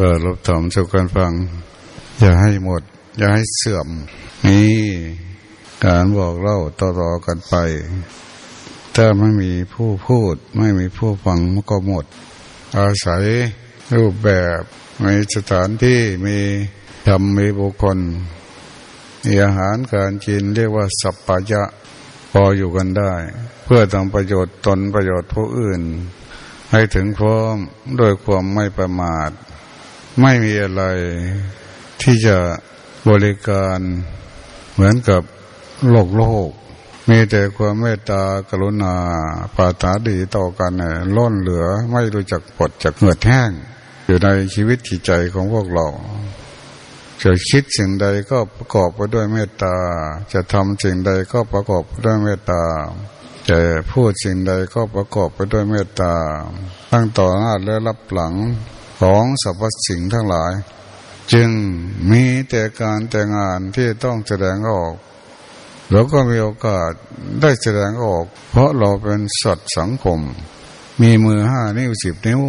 เออรับถมสู่การฟัง อย่าให้หมด อย่าให้เสื่อม นี่การบอกเล่าต่อๆกันไป ถ้าไม่มีผู้พูด ไม่มีผู้ฟังมันก็หมด อาศัยรูปแบบมีสถานที่มีธรรมมีบุคคลมีอาหารการกินเรียกว่าสัพพยะพออยู่กันได้ เพื่อทำประโยชน์ตนประโยชน์ผู้อื่น ให้ถึงพร้อมโดยความไม่ประมาท ไม่มีอะไรที่จะบริการเหมือนกับโลกโลก มีแต่ความเมตตากรุณาปาถาดีต่อกันเนี่ยล้นเหลือไม่รู้จักปลดจากเหงื่อแห้ง อยู่ในชีวิตจิตใจของพวกเราจะคิดสิ่งใดก็ประกอบไปด้วยเมตตา จะทำสิ่งใดก็ประกอบไปด้วยเมตตา จะพูดสิ่งใดก็ประกอบไปด้วยเมตตา ตั้งต่อหน้าและรับหลัง ของสรรพสิ่งทั้งหลาย จึงมีแต่การแต่งานที่ต้องแสดงออกเราก็มีโอกาสได้แสดงออก เพราะเราเป็นสัตว์สังคม มีมือห้านิ้วสิบนิ้ว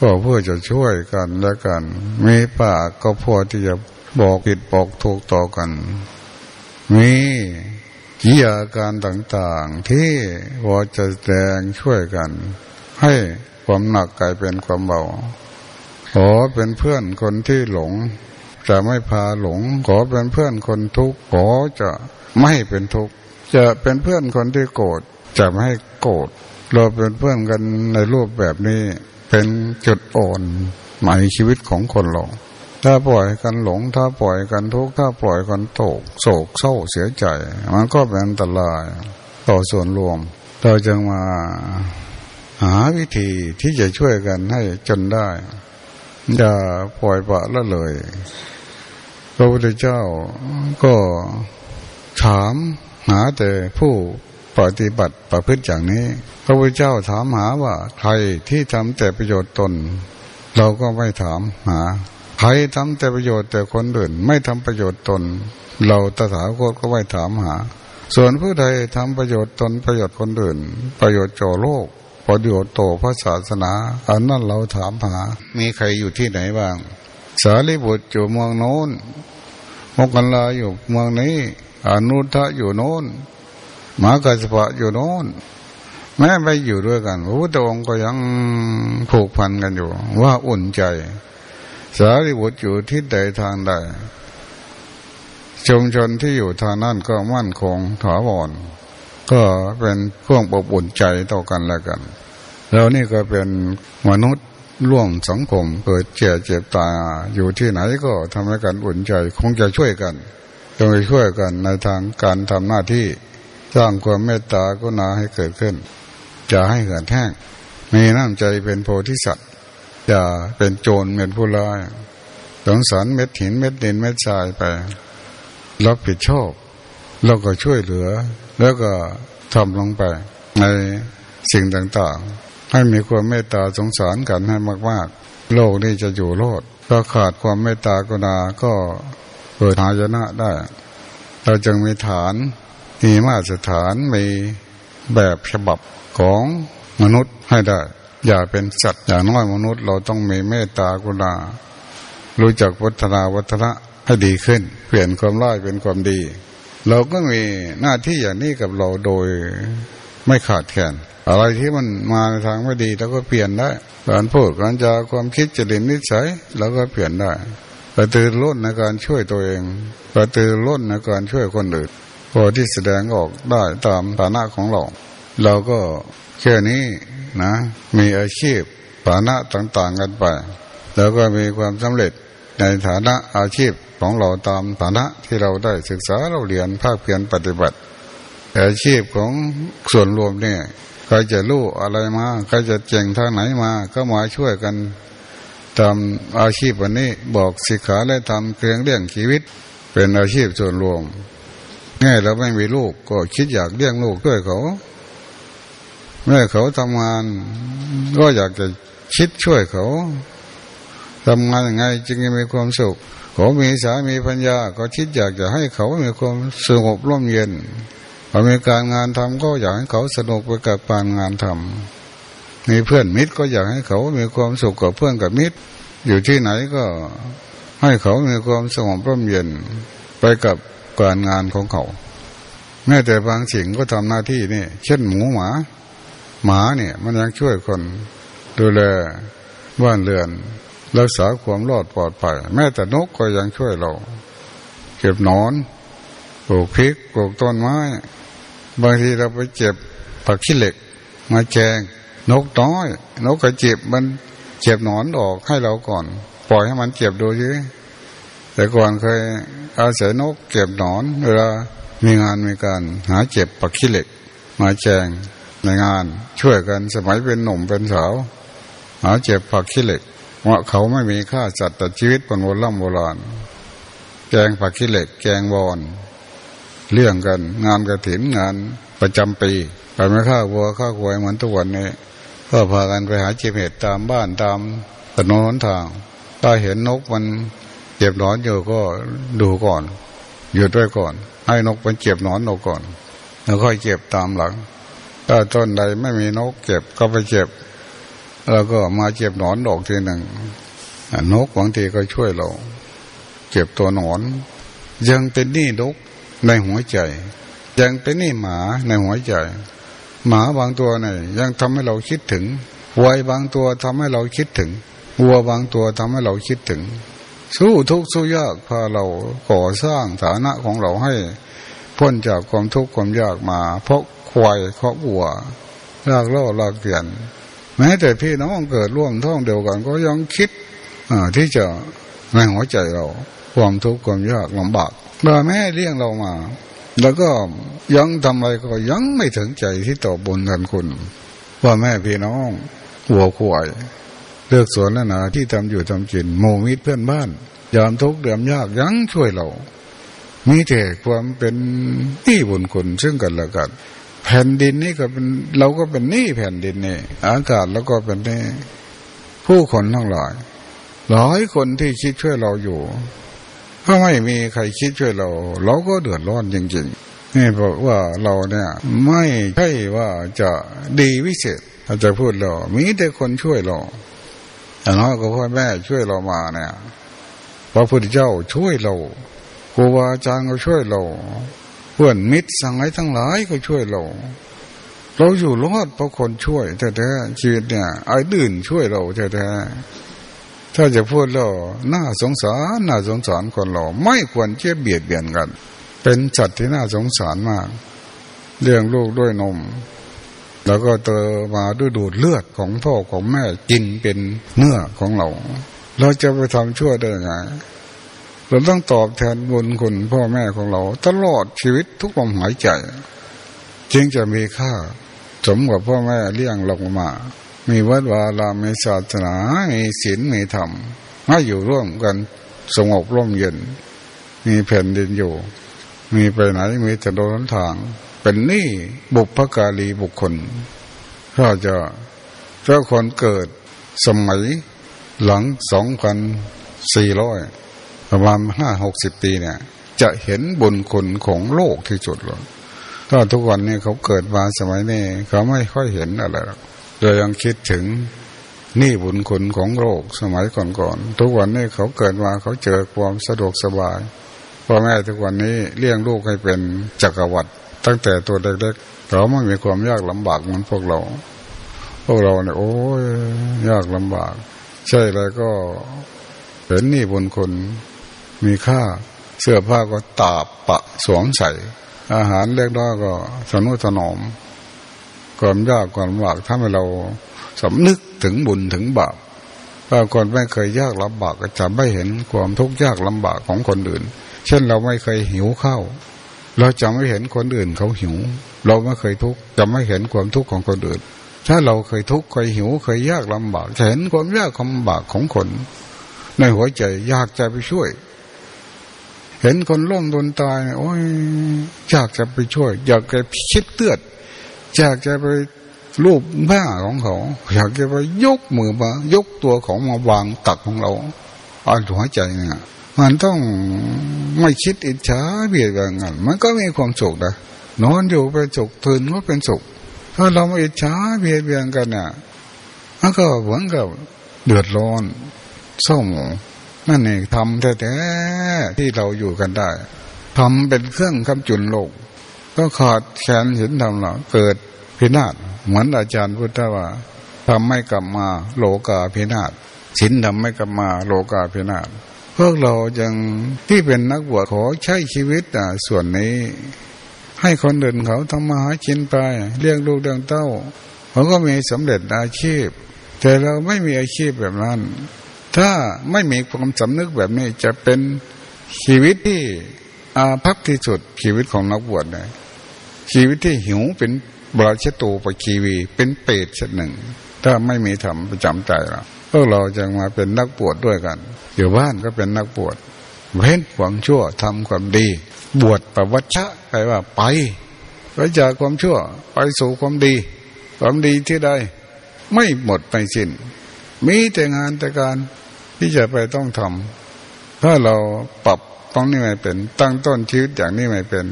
ก็เพื่อจะช่วยกันและกัน มีปากก็พอที่จะบอกผิดบอกถูกต่อกัน มีกิจการต่างๆที่พอจะแสดงช่วยกัน ให้ความหนักกลายเป็นความเบา ขอเป็นเพื่อนคนที่หลง จะไม่พาหลง ขอเป็นเพื่อนคนทุกข์ขอจะไม่เป็นทุกข์จะเป็นเพื่อนคนที่โกรธจะไม่โกรธเราเป็นเพื่อนกันในรูปแบบนี้เป็นจุดอ่อนหมายชีวิตของคนเราถ้าปล่อยกันหลง ถ้าปล่อยกันทุกข์ถ้าปล่อยกันโศกโศกเศร้าเสียใจ มันก็เป็นอันตราย ต่อส่วนรวม เราจึงมาหาวิธีที่จะช่วยกันให้จนได้ อย่าปล่อยปะละเลย พระพุทธเจ้าก็ถามหาแต่ผู้ปฏิบัติประพฤติอย่างนี้ พระพุทธเจ้าถามหาว่าใครที่ทำแต่ประโยชน์ตน เราก็ไม่ถามหา ใครทำแต่ประโยชน์แต่คนอื่น ไม่ทำประโยชน์ตน เราตถาคตก็ไม่ถามหา ส่วนผู้ใดทำประโยชน์ตนประโยชน์คนอื่น ประโยชน์จ่อโลก ประโยชน์ต่อพระศาสนา อันนั้นเราถามหา มีใครอยู่ที่ไหนบ้าง สารีบุตรอยู่เมืองโน้นมกันลาอยู่เมืองนี้อนุทะอยู่โน้นหมากัสปะอยู่โน้นแม้ไปอยู่ด้วยกันพระพุทธองค์ก็ยังผูกพันกันอยู่ ว่าอุ่นใจ สารีบุตรอยู่ที่ใดทางใดชุมชนที่อยู่ทางนั้นก็มั่นคงถาวร ก็เป็นเครื่องอบอุ่นใจต่อกันแล้วกัน แล้วนี่ก็เป็นมนุษย์ร่วมสังคมเกิดเจ็บเจ็บตายอยู่ที่ไหนก็ทำให้กันอุ่นใจ คงจะช่วยกันจงไปช่วยกันในทางการทำหน้าที่สร้างความเมตตาก็นาให้เกิดขึ้นจะให้เหือนแห้งมีน้ำใจเป็นโพธิสัตว์จะเป็นโจรเป็นผู้ร้ายสงสารเม็ดหินเม็ดดินเม็ดทรายไปรับผิดชอบแล้วก็ช่วยเหลือ แล้วก็ทำลงไปในสิ่งต่างๆ ให้มีความเมตตาสงสารกันให้มากๆ โลกนี้จะอยู่รอดก็ขาดความเมตตากรุณาก็เกิดหายนะได้ เราจึงมีฐานมีมาตรฐานมีแบบฉบับของมนุษย์ให้ได้ อย่าเป็นสัตว์อย่างน้อยมนุษย์ เราต้องมีเมตตากรุณา รู้จักวัฒนาวัฒนะให้ดีขึ้น เปลี่ยนความร้ายเป็นความดี เราก็มีหน้าที่อย่างนี้กับเราโดยไม่ขาดแคลนอะไรที่มันมาในทางไม่ดีเราก็เปลี่ยนได้การพูดการจาความคิดจริตนิสัยเราก็เปลี่ยนได้กระตือร้นในการช่วยตัวเองกระตือร้นในการช่วยคนอื่นพอที่แสดงออกได้ตามฐานะของเรา เราก็แค่นี้นะ มีอาชีพฐานะต่าง ๆ กันไป แล้วก็มีความสำเร็จ ในฐานะอาชีพของเราตามฐานะที่เราได้ศึกษาเราเรียนภาคเพียรปฏิบัติ อาชีพของส่วนรวมเนี่ยใครจะรู้อะไรมาใครจะเจงทางไหนมา ก็มาช่วยกันทำอาชีพวันนี้บอกสิกขาและทำเครื่องเลี้ยงชีวิต เป็นอาชีพส่วนรวมง่ายเราไม่มีลูกก็คิดอยากเลี้ยงลูกด้วยเขาเมื่อเขาทำงานก็อยากจะคิดช่วยเขา ทำงานยังไงจึงจะมีความสุขเขามีสามีปัญญา ก็คิดอยากจะให้เขามีความสงบร่มเย็นพอมีการงานทำก็อยากให้เขาสนุกไปกับการงานทำมีเพื่อนมิตรก็อยากให้เขามีความสุขกับเพื่อนกับมิตร อยู่ที่ไหนก็ให้เขามีความสงบร่มเย็นไปกับการงานของเขา แม้แต่บางสิ่งก็ทำหน้าที่นี่ เช่นหมูหมา หมาเนี่ย มันยังช่วยคนดูแลบ้านเรือน รักษาความรอดปลอดภัยแม้แต่นกก็ยังช่วยเรา เก็บนอนปลูกพริกปลูกต้นไม้ บางทีเราไปเจ็บผักขี้เหล็ก มาแจง นกน้อย นกกระเจ็บมันเจ็บหนอนออกให้เราก่อน ปล่อยให้มันเจ็บดูสิแต่ก่อนเคยอาศัยนกเก็บหนอนเวลามีงานมีการหาเจ็บปักขี้เหล็ก มาแจงในงานช่วยกันสมัยเป็นหนุ่มเป็นสาว หาเจ็บปักขี้เหล็ก ว่าเขาไม่มีค่าจัดแต่ชีวิตบนโบราณโบราณ แกงปักขี้เหล็ก แกงบอนเรื่องกัน งานกระถินงานประจำปีไปไม่ค่าวัวค่าควายเหมือนทุกวันนี้ก็พากันไปหาเจ็บเห็ดตามบ้านตามถนนทาง ถ้าเห็นนกมันเจ็บหนอนอยู่ก็ดูก่อนหยุดด้วยก่อน ให้นกมันเจ็บหนอนนกก่อน แล้วค่อยเจ็บตามหลัง ถ้าต้นใดไม่มีนกเจ็บก็ไปเจ็บ แล้วก็มาเจ็บหนอนดอกทีหนึ่งนกบางทีก็ช่วยเรา เจ็บตัวหนอน ยังเป็นนี่นกในหัวใจ ยังเป็นนี่หมาในหัวใจ หมาบางตัวเนี่ยยังทำให้เราคิดถึงวัยบางตัวทำให้เราคิดถึงวัวบางตัวทำให้เราคิดถึง สู้ทุกข์สู้ยากพาเราก่อสร้างฐานะของเราให้ พ้นจากความทุกข์ความยากมา เพราะควายเพราะวัวลากล่อลากเกลียน แม้แต่พี่น้องเกิดร่วมท้องเดียวกัน ก็ยังคิดที่จะในหัวใจเราความทุกข์ความยากลำบากเมื่อแม่เลี้ยงเรามา แล้วก็ยังทำอะไรก็ยังไม่ถึงใจที่ตอบบนทันคุณว่าแม่พี่น้องหัวควายเลือกสวนแล้วนะที่ทำอยู่ทำกินโมมิตรเพื่อนบ้าน ยามทุกข์เดือมยากยังช่วยเรามีแต่ความเป็นนี่บุญคุณซึ่งกันและกัน แผ่นดินนี่ก็เป็นเราก็เป็นนี่แผ่นดินนี่อากาศแล้วก็เป็นนี่ผู้คนทั้งหลายหลายคนที่คิดช่วยเราอยู่ถ้าไม่มีใครคิดช่วยเรา เราก็เดือดร้อนจริงๆนี่บอกว่าเราเนี่ย ไม่ใช่ว่าจะดีวิเศษอาจจะพูดเรา มีแต่คนช่วยเราอย่างน้อยก็พ่อแม่ช่วยเรามาเนี่ยพระพุทธเจ้าช่วยเราครูบาอาจารย์ก็ช่วยเรา เพื่อนมิตรสังไห้ทั้งหลายก็ช่วยเรา เราอยู่รอดเพราะคนช่วยแท้ๆชีวิตเนี่ยไอ้ดื่นช่วยเราแท้ๆถ้าจะพูดเราน่าสงสารน่าสงสารคนเรา ไม่ควรเจ็บเบียดเบียนกัน เป็นจัดที่น่าสงสารมาก เลี้ยงลูกด้วยนม แล้วก็เตอมาด้วยดูดเลือดของพ่อของแม่กินเป็นเนื้อของเรา เราจะไปทำชั่วได้ยังไง เราต้องตอบแทนบุญคุณพ่อแม่ของเรา ตลอดชีวิตทุกลมหายใจ จึงจะมีค่า สมกับพ่อแม่เลี้ยงเรามา มีวัดวาลามีศาสนา มีศีลมีธรรมให้อยู่ร่วมกันสงบร่มเย็น มีแผ่นดินอยู่ มีไปไหนมีแต่โดนทาง เป็นนี้บุพการีบุคคลถ้าจะเจ้าคนเกิดสมัยหลังสองพันสี่ร้อย ประมาณห้าหกสิบปีเนี่ย จะเห็นบุญคุณของโลกที่สุดเลยถ้าทุกวันนี้เขาเกิดมาสมัยนี้เขาไม่ค่อยเห็นอะไรหรอกโดยยังคิดถึงนี่บุญคุณของโลกสมัยก่อนๆทุกวันนี้เขาเกิดมาเขาเจอความสะดวกสบายพ่อแม่ทุกวันนี้เลี้ยงลูกให้เป็นจักรวรรดิตั้งแต่ตัวเล็กๆเขาไม่มีความยากลำบากเหมือนพวกเรา พวกเราเนี่ยโอ้ยยากลำบาก ใช่เลยก็เห็นนี่บนคน มีค่าเสื้อผ้าก็ตาบปะสวมใส่ อาหารเล็กน้อยก็สนุถนอมความยากความลำบากทำให้เราสำนึกถึงบุญถึงบาปถ้าคนไม่เคยยากลำบากก็จะไม่เห็นความทุกข์ยากลำบากของคนอื่น เช่นเราไม่เคยหิวข้าวเราจะไม่เห็นคนอื่นเขาหิว เราไม่เคยทุกข์จะไม่เห็นความทุกข์ของคนอื่น ถ้าเราเคยทุกข์เคยหิวเคยยากลำบากจะเห็นความยากลำบากของคน ในหัวใจอยากจะไปช่วย เห็นคนล้มโดนตายโอ้ยอยากจะไปช่วย อยากจะชิดเตือดอยากจะไปรูปบ้าของเขา อยากจะไปยกมือมายกตัวของมาวางตักของเราอันหัวใจเนี่ยมันต้องไม่คิดอิจฉาเบียดเบียนกันมันก็มีความสุขนะนอนอยู่เป็นสุขตื่นก็เป็นสุข ถ้าเราไม่อิจฉาเบียดเบียนกันเนี่ยมันก็เหมือนกับเดือดร้อนเศร้าหมอง นั่นเองทำแท้ๆที่เราอยู่กันได้ทำเป็นเครื่องคำจุนโลก ก็ขาดแขนเห็นทำเราเกิดพินาศเหมือนอาจารย์พุทธว่าทำไม่กลับมาโลกาพินาศสินทำไม่กลับมาโลกาพินาศพวกเรายังที่เป็นนักบวชขอใช้ชีวิตอะส่วนนี้ ให้คนอื่นเขาทำมาหากินไปเลี้ยงลูกเลี้ยงเต้าเขาก็มีสำเร็จอาชีพ แต่เราไม่มีอาชีพแบบนั้น ถ้าไม่มีความสำนึกแบบนี้จะเป็นชีวิตที่อาภัพที่สุดชีวิตของนักบวชเลยชีวิตที่หิวเป็นบราชตูปชีวี เป็นเปรตชนหนึ่ง ถ้าไม่มีธรรมประจำใจเราพวกเราจะมาเป็นนักบวชดด้วยกัน อยู่บ้านก็เป็นนักบวชเว้นหวังชั่วทำความดี บวชประวัชะแปลว่าไปไปจากความชั่วไปสู่ความดี ความดีที่ใดไม่หมดไปสิ้นมีแต่งานแต่การ ที่จะไปต้องทำถ้าเราปรับต้องนี่ไม่เป็น ตั้งต้นชีวิตอย่างนี้ไม่เป็น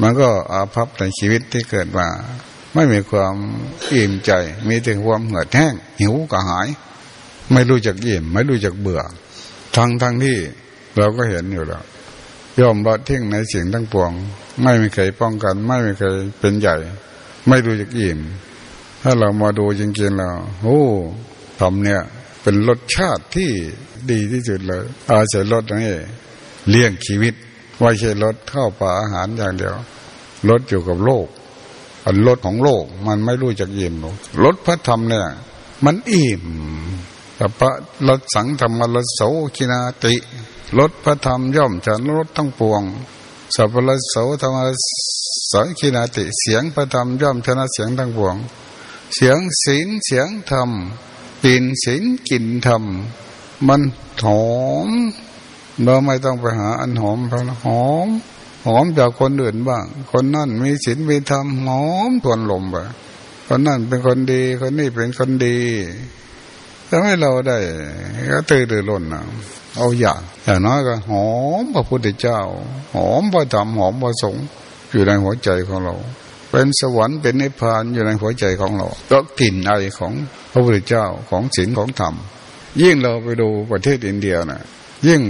มันก็อาภัพในชีวิตที่เกิดมา ไม่มีความอิ่มใจ มีแต่ความเหือดแห้ง หิวกระหาย ไม่รู้จักอิ่มไม่รู้จักเบื่อ ทั้งทั้งที่เราก็เห็นอยู่แล้วยอมละทิ้งในสิ่งทั้งปวง ไม่มีใครป้องกัน ไม่มีใครเป็นใหญ่ ไม่รู้จักอิ่มถ้าเรามาดูจริงๆแล้วโอ้ธรรมเนี่ย เป็นรสชาติที่ดีที่สุดเลย อาศัยรสนี้เลี้ยงชีวิตไม่ใช่รสข้าวปลาอาหารอย่างเดียวรสอยู่กับโลกอันรสของโลกมันไม่รู้จักอิ่มหรอกรสพระธรรมเนี่ย มันอิ่มแต่สัพพรสังธัมมรโสชินาติรสพระธรรมย่อมชนะรสทั้งปวงสัพพลโสธรรมสังกินาติเสียงพระธรรมย่อมชนะเสียงทั้งปวง เสียงศีลเสียงธรรม กลิ่นศีลกลิ่นธรรม มันหอม เราไม่ต้องไปหาอันหอมเพราะหอม หอมจากคนอื่นบ้าง คนนั่นมีศีลมีธรรมหอมทวนลมไปคนนั่นเป็นคนดี คนนี้เป็นคนดีทำให้เราได้ก็ตื่นรือร้นนะเอาอย่างอย่างน้อยก็หอมพระพุทธเจ้า หอมพระธรรมหอมพระสงฆ์อยู่ในหัวใจของเรา เป็นสวรรค์เป็นนิพพานอยู่ในหัวใจของเราก็กลิ่นไอของพระพุทธเจ้าของศีลของธรรม ยิ่งเราไปดูประเทศอินเดียนะ่ะยิ่ง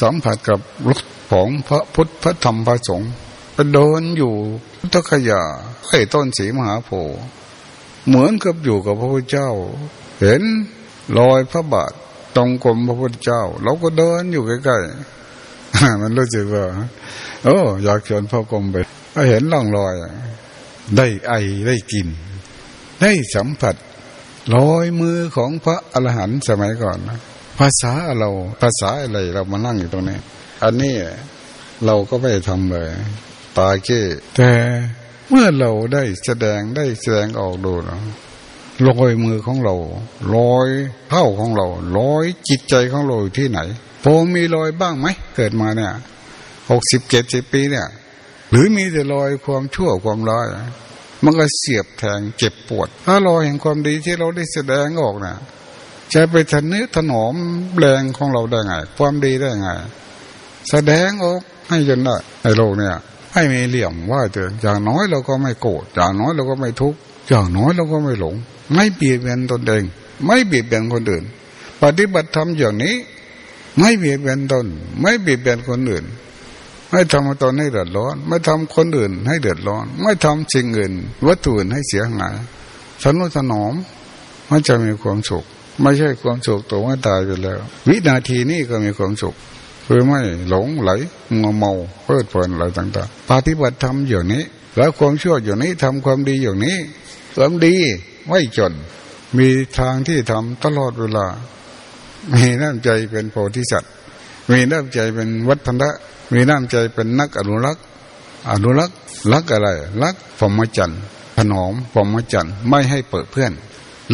สัมผัสกับรถของพระพุทธพระธรรมพระสงฆ์ไปเดินอยู่พุทธคยาไอ้ต้นสีมหาโพธิ์เหมือนกับอยู่กับพระพุทธเจ้า เห็นรอยพระบาทตรงกรมพระพุทธเจ้า เราก็เดินอยู่ใกล้ๆมันรู้สึกว่าโอ้อยากเชิญพ่อกรมไปก็เห็นร่องรอย ได้ไอได้กิน ได้สัมผัสรอยมือของพระอรหันต์สมัยก่อนนะภาษาเราภาษาอะไรเรามานั่งอยู่ตรงนี้ อันนี้เราก็ไม่ทำเลย ตายเก้แต่เมื่อเราได้แสดงได้แสดงออกดูนะลอยมือของเราลอยเท้าของเราลอยจิตใจของเราที่ไหนพอมีรอยบ้างไหมเกิดมาเนี่ยหกสิบเจ็ดสิบปีเนี่ย รือมีแต่รอยความชั่วความร้ายมันก็เสียบแทงเจ็บปวด ถ้ารอยแห่งความดีที่เราได้แสดงออกนี่ยจะไปทนุถนอมแรงของเราได้ไง ความดีได้ไง แสดงออกให้จนได้ในโลกเนี่ย ให้มีเหลี่ยมว่าเถอะอย่างน้อยเราก็ไม่โกรธอย่างน้อยเราก็ไม่ทุกข์อย่างน้อยเราก็ไม่หลง ไม่เบียดเบียนตนเอง ไม่เบียดเบียนคนอื่น ปฏิบัติธรรมอย่างนี้ ไม่เบียดเบียนตน ไม่เบียดเบียนคนอื่น ไม่ทำตนให้เดือดร้อน ไม่ทำคนอื่นให้เดือดร้อน ไม่ทำสิ่งอื่น วัตถุอื่นให้เสียหายสนุถนอมมันจะมีความสุข ไม่ใช่ความสุขตัวไม่ตายไปแล้ว วินาทีนี้ก็มีความสุขคือไม่หลงไหลงเมาเพลิดเพลินอะไรต่างๆปฏิบัติธรรมอย่างนี้ แล้วความชั่วอย่างนี้ทำความดีอย่างนี้ความดีไม่จน มีทางที่ทำตลอดเวลามีน้ำใจเป็นโพธิสัตว์ มีน้ำใจเป็นวัฒนะมีน้ำใจเป็นนักอนุรักษ์ อนุรักษ์รักอะไรรักพรหมจรรย์ถนอมพรหมจรรย์ไม่ให้เปิดเพื่อน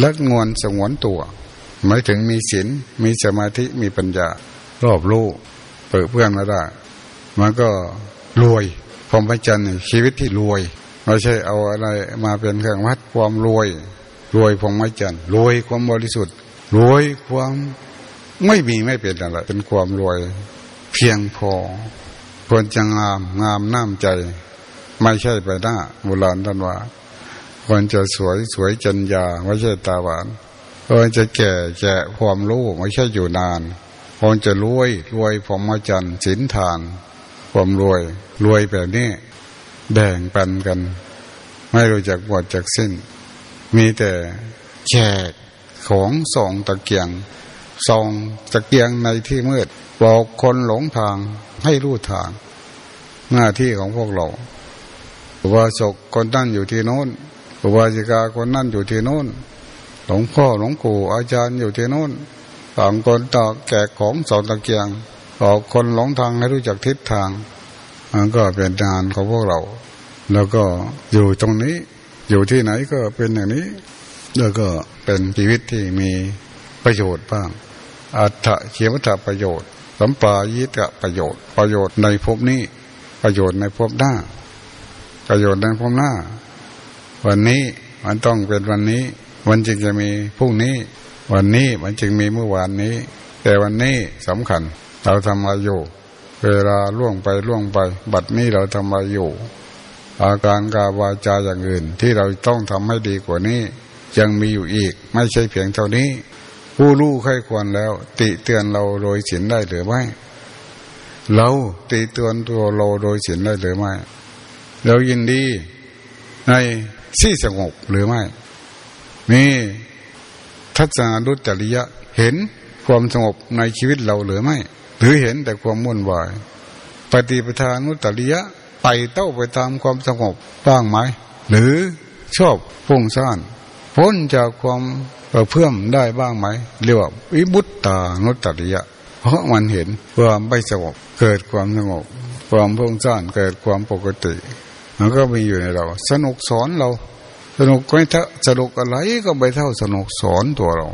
รักงวนสงวนตัว หมายถึงมีศีลมีสมาธิมีปัญญา รอบรู้เปิดเพื่อนมาได้มันก็รวยพรหมจรรย์ชีวิตที่รวยไม่ใช่เอาอะไรมาเป็นเครื่องวัดความรวย รวยพรหมจรรย์รวยความบริสุทธิ์รวยความ ไม่มีไม่เป็นอะไร เป็นความรวย เพียงพอควรจะงามงามน้ำใจ ไม่ใช่ไปหน้าโบราณท่านว่าควรจะสวยสวยจัญญาไม่ใช่ตาหวานควรจะแก่แก่ความรู้ไม่ใช่อยู่นานควรจะรวยรวยพรหมจรรย์สินทาน ความรวย รวยแบบนี้แบ่งปันกัน ไม่รู้จักหมดจากสิ้น มีแต่แจกของส่องตะเกียง ส่องตะเกียงในที่มืดบอกคนหลงทางให้รู้ทาง หน้าที่ของพวกเราอุบาสกคนนั่นอยู่ที่โน้นอุบาสิกาคนนั่นอยู่ที่โน้นหลวงพ่อหลวงปู่อาจารย์อยู่ที่โน้นต่างคนต่างแกะของสอนตะเกียงบอกคนหลงทางให้รู้จักทิศทางมันก็เป็นงานของพวกเรา แล้วก็อยู่ตรงนี้อยู่ที่ไหนก็เป็นอย่างนี้ แล้วก็เป็นชีวิตที่มีประโยชน์บ้าง อัตถะเขียวัตประโยชน์ สัมปายิตะประโยชน์ ประโยชน์ในภพนี้ ประโยชน์ในภพหน้า ประโยชน์ในภพหน้า วันนี้มันต้องเป็นวันนี้วันจึงจะมีพรุ่งนี้ วันนี้มันจึงมีเมื่อวานนี้ แต่วันนี้สำคัญ เราทำอะไรอยู่ เวลาล่วงไปล่วงไป บัดนี้เราทำอะไรอยู่ อาการกาวาจาอย่างอื่นที่เราต้องทำให้ดีกว่านี้ยังมีอยู่อีก ไม่ใช่เพียงเท่านี้ ผู้รู้ใครควรแล้ว ติเตือนเราโดยศีลได้หรือไม่ เราติเตือนตัวเราโดยศีลได้หรือไม่เรายินดีในที่สงบหรือไม่นี่ทัศนาดุจริยะเห็นความสงบในชีวิตเราหรือไม่ หรือเห็นแต่ความมุ่นวายปฏิปทานุตริยะไปเต้าไปตามความสงบบ้างไหม หรือชอบพุ่งซ่านพ้นจากความ เพิ่มได้บ้างไหมเรียกว่าวิบุตตานุตติยะ เพราะมันเห็นความไม่สงบเกิดความสงบความพุ่งซ่านเกิดความปกติ มันก็มีอยู่ในเรา สนุกสอนเรา สนุกไม่เท่าสนุกอะไรก็ไม่เท่าสนุกสอนตัวเรา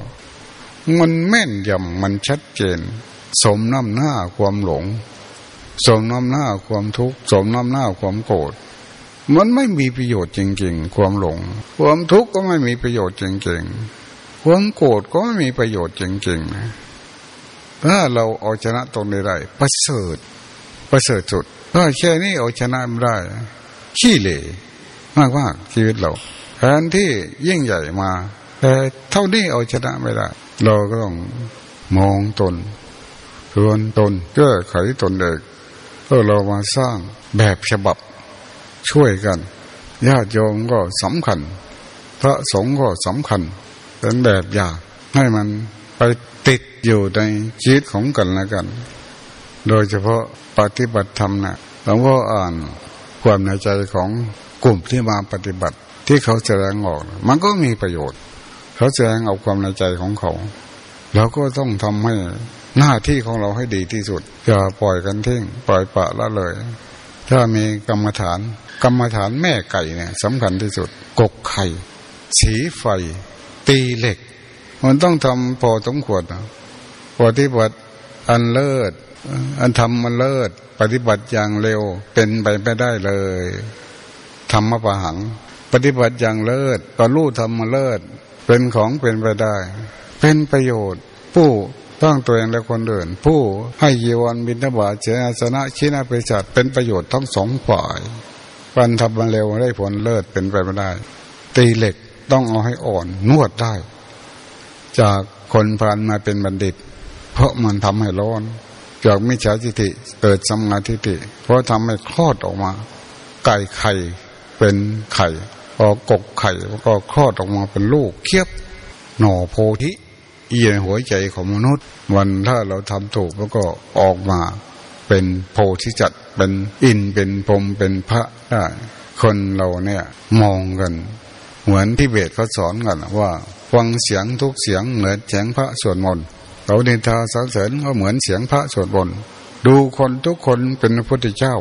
มันแม่นยำมันชัดเจน สมน้ำหน้าความหลง สมน้ำหน้าความทุกข์สมน้ำหน้าความโกรธมันไม่มีประโยชน์จริง ๆ ความหลง ความทุกข์ก็ไม่มีประโยชน์จริง ๆ ความโกรธก็ไม่มีประโยชน์จริงๆนะถ้าเราเอาชนะตรงนี้ได้ประเสริฐประเสริฐสุดถ้าแค่นี้เอาชนะไม่ได้ ขี้เหร่มากมากชีวิตเราแทนที่ยิ่งใหญ่มา แต่เท่านี้เอาชนะไม่ได้ เราก็ต้องมองตนเตือนตนแก้ไขตนเองเพื่อเรามาสร้างแบบฉบับช่วยกันญาติโยมก็สำคัญ พระสงฆ์ก็สำคัญ เป็นแบบอย่างให้มันไปติดอยู่ในชีวิตของกันและกัน โดยเฉพาะปฏิบัติธรรมนะหลวงพ่ออ่านความในใจของกลุ่มที่มาปฏิบัติที่เขาแสดงออก มันก็มีประโยชน์ เขาแสดงเอาความในใจของเขาเราก็ต้องทำให้หน้าที่ของเราให้ดีที่สุดอย่าปล่อยกันทิ้งปล่อยปะละเลย ถ้ามีกรรมฐาน กรรมฐานแม่ไก่เนี่ยสำคัญที่สุด กกไข่ สีไฟ ตีเหล็ก มันต้องทำพอสมควรนะปฏิบัติอันเลิศ อันทำมันเลิศ ปฏิบัติอย่างเร็วเป็นไปไม่ได้เลยธรรมะปะหัง ปฏิบัติอย่างเลิศก็รู้ธรรมาเลิศ เป็นของเป็นไปได้ เป็นประโยชน์ ผู้ต้องตัวเองและคนอื่น ผู้ให้ยีวันบินทบาทเจนาสนะชินาเปจัดเป็นประโยชน์ทั้งสองฝ่ายวันทำมันเร็วได้ผลเลิศเป็นไปไม่ได้ ตีเหล็ก ต้องเอาให้อ่อนนวดได้ จากคนพันมาเป็นบัณฑิต เพราะมันทำให้ร้อน จากมิจฉาทิฏฐิเกิดสมาธิฏฐิเพราะทำให้คลอดออกมา ไก่ไข่เป็นไข่พอกกไข่ก็คลอดออกมาเป็นลูกเคียบหน่อโพธิเอียหัวใจของมนุษย์ วันถ้าเราทำถูกแล้วก็ออกมาเป็นโพธิจัตเป็นอินเป็นพรมเป็นพระได้คนเราเนี่ยมองกัน เหมือนที่เบสเขาสอนกันว่าฟังเสียงทุกเสียงเหมือนเสียงพระสวดมนต์เขาเนินทาสรรเสริญก็เหมือนเสียงพระสวดบนต์ดูคนทุกคนเป็นพระพุทธเจ้า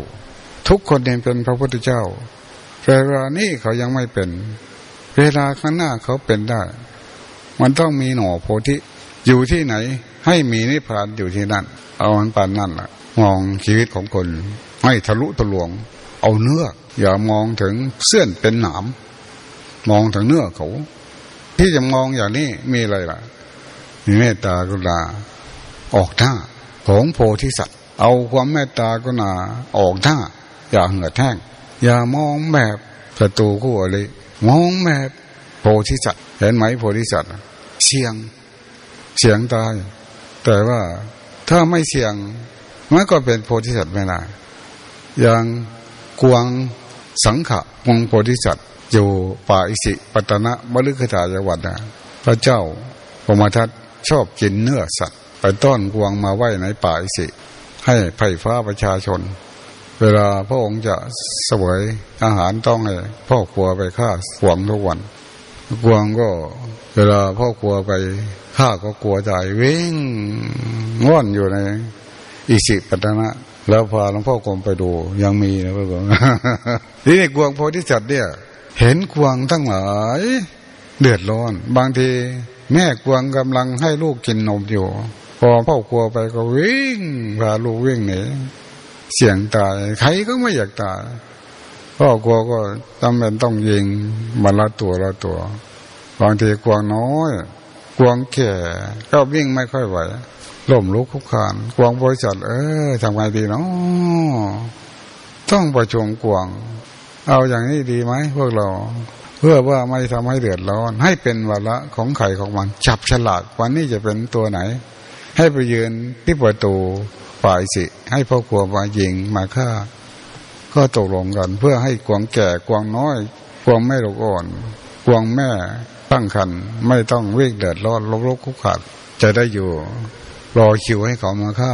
ทุกคนเองเป็นพระพุทธเจ้าเวลานี้เขายังไม่เป็น เวลาข้างหน้าเขาเป็นได้ มันต้องมีหน่อโพธิอยู่ที่ไหน ให้มีนิพพานอยู่ที่นั่น เอามันปานนั่นแหละมองชีวิตของคนไม่ทะลุทะลวง เอาเนื้ออย่ามองถึงเสื่อนเป็นหนาม มองถึงเนื้อเขา ที่จะมองอย่างนี้มีอะไรล่ะ มีเมตตากรุณาออกหน้าของโพธิสัตว์ เอาความเมตตากรุณาออกหน้าอย่าเหือดแห้งอย่ามองแบบศัตรูคู่อริมองแบบโพธิสัตว์เห็นไหมโพธิสัตว์เสียงเสียงตายแต่ว่าถ้าไม่เสียงมันก็เป็นโพธิสัตว์ไม่ได้อย่างกวง สังขะวงโพธิสัตว์อยู่ป่าอิสิปตนะมฤคตายวัดนะพระเจ้าพมทัตชอบกินเนื้อสัตว์ ไปต้อนกวงมาไว้ในป่าอิสิ ให้ไผ่ฟ้าประชาชน เวลาพระองค์จะสวยอาหารต้องให้พ่อครัวไปฆ่าขวงทุกวันกวงก็เวลาพ่อครัวไปฆ่าก็กลัวใจวิ่งง่อนอยู่ในอิสิปตนะ แล้วพาหลวงพ่อกรมไปดู ยังมีนะพ่อกรมทีนี้กวงโพธิสัตว์เนี่ย เห็นกวงทั้งหลาย เดือดร้อน บางที แม่กวงกำลังให้ลูกกินนมอยู่ พอพ่อครัวไปก็วิ่งพาลูกวิ่งหนีเสี่ยงตาย ใครก็ไม่อยากตายพ่อกลัวก็จำเป็นต้องยิงมาละตัวละตัว บางทีกวงน้อย กวงแก่ก็วิ่งไม่ค่อยไหว ล่มลุกคุกคานกวางบริษัทเออทำไงดีเนาะต้องประชุมกวางเอาอย่างนี้ดีไหมพวกเรา เพื่อว่าไม่ทำให้เดือดร้อน ให้เป็นวาระของไข่ของมัน จับฉลากวันนี้จะเป็นตัวไหน ให้ไปยืนที่ประตูฝ่ายสิ ให้พ่อครัวมายิงมาฆ่า ก็ตกลงกัน เพื่อให้กวางแก่กวางน้อย กวางไม่ลูกอ่อน กวางแม่ตั้งคันไม่ต้องวิ่งเดือดร้อนลกลกคุกขาดจะได้อยู่ รอคิวให้เขามาฆ่า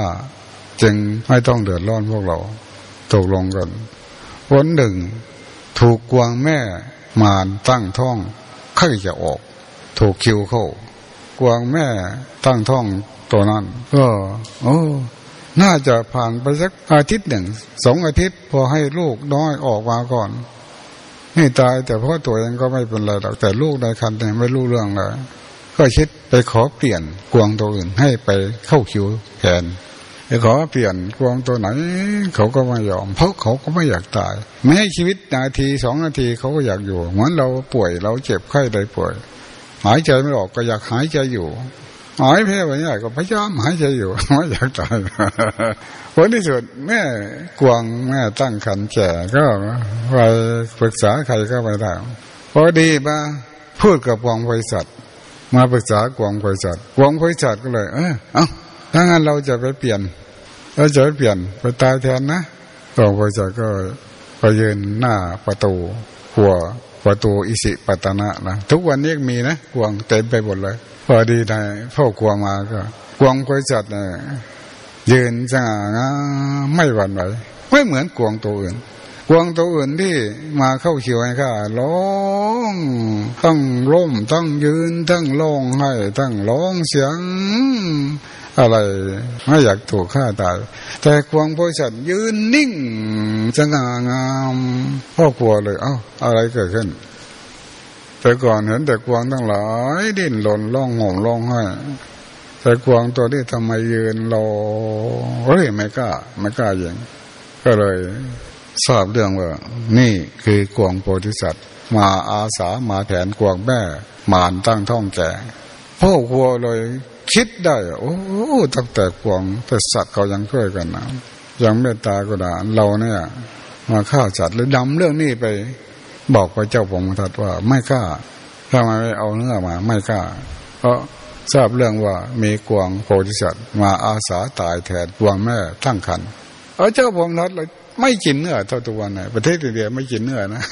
จึงไม่ต้องเดือดร้อนพวกเราตกลงกันวันหนึ่ง ถูกกวางแม่มานตั้งท้องใครจะออก ถูกคิวเข้ากวางแม่ตั้งท้องตัวนั้น ก็โอ้น่าจะผ่านไปสักอาทิตย์หนึ่งสองอาทิตย์ พอให้ลูกน้อยออกมาก่อนนี่ตายแต่พ่อตัวเองก็ไม่เป็นไรหรอกแต่ลูกในคันเนี่ยไม่รู้เรื่องเลย ก็คิดไปขอเปลี่ยนกวงตัวอื่นให้ไปเข้าคิวแทนไปขอเปลี่ยนกวงตัวไหน เขาก็ไม่ยอม เพราะเขาก็ไม่อยากตายแม้ชีวิตนาทีสองนาทีเขาก็อยากอยู่ เหมือนเราป่วยเราเจ็บไข้ได้ป่วย หายใจไม่ออกก็อยากหายใจอยู่หายแพ้ไปเนี่ยก็พยายามหายใจอยู่ไม่อยากตายผลที่สุดแม่กวงแม่ตั้งคันแก่ก็ไปปรึกษาใครก็ไปได้พอดีมาพูดกับกวงบริษัท มาปรึกษากวงบริษัทกวงบริษัทก็เลย เออเอาถ้างั้นเราจะไปเปลี่ยนเราจะไปเปลี่ยนไปตายแทนนะกวงบริษัทก็ไปยืนหน้าประตูหัวประตูอิสิปตนะนะทุกวันนี้มีนะกวงเต็มไปหมดเลย พอดีนายพ่อกวงมาก็กวงบริษัทเนี่ยยืนสง่างาไม่หวั่นไหวไม่เหมือนกวงตัวอื่น กวงตัวอื่นที่มาเข้าเขียวให้ข้าร้องตั้งร่มตั้งยืนตั้งร้องให้ตั้งร้องเสียง อะไรไม่อยากถูกฆ่าตายแต่กวงบริษัทยืนนิ่งสง่างามพ่อกลัวเลยเอ้าอะไรเกิดขึ้นแต่ก่อนเห็นแต่กวางทั้งหลาย ดิ้นหล่นร้องห่มร้องไห้แต่กวางตัวนี้ทำไมยืนรอเฮ้ยไม่กล้าไม่กล้าอย่างก็เลย ทราบเรื่องว่า นี่คือกวงโพธิสัตว์ มาอาสามาแผนกวงแม่มานตั้งท้องแก่พ่อครัวเลยคิดได้ โอ้ตั้งแต่กวงแต่สัตว์เขายังช่วยกันนะยังเมตตาก็ได้เราเนี่ย มาฆ่าสัตว์หรือดำเรื่องนี้ไป บอกพระเจ้าผมทัดว่าไม่กล้าถ้ามไม่เอาเนื้อมา ไม่กล้า เพราะทราบเรื่องว่ามีกวงโพธิสัตว์มาอาสาตายแทนกวงแม่ตั้งคันเอาเจ้าผมทัดเลย ไม่กินเนื้อเท่าตัววันไหนประเทศอินเดียไม่กินเนื้อนะ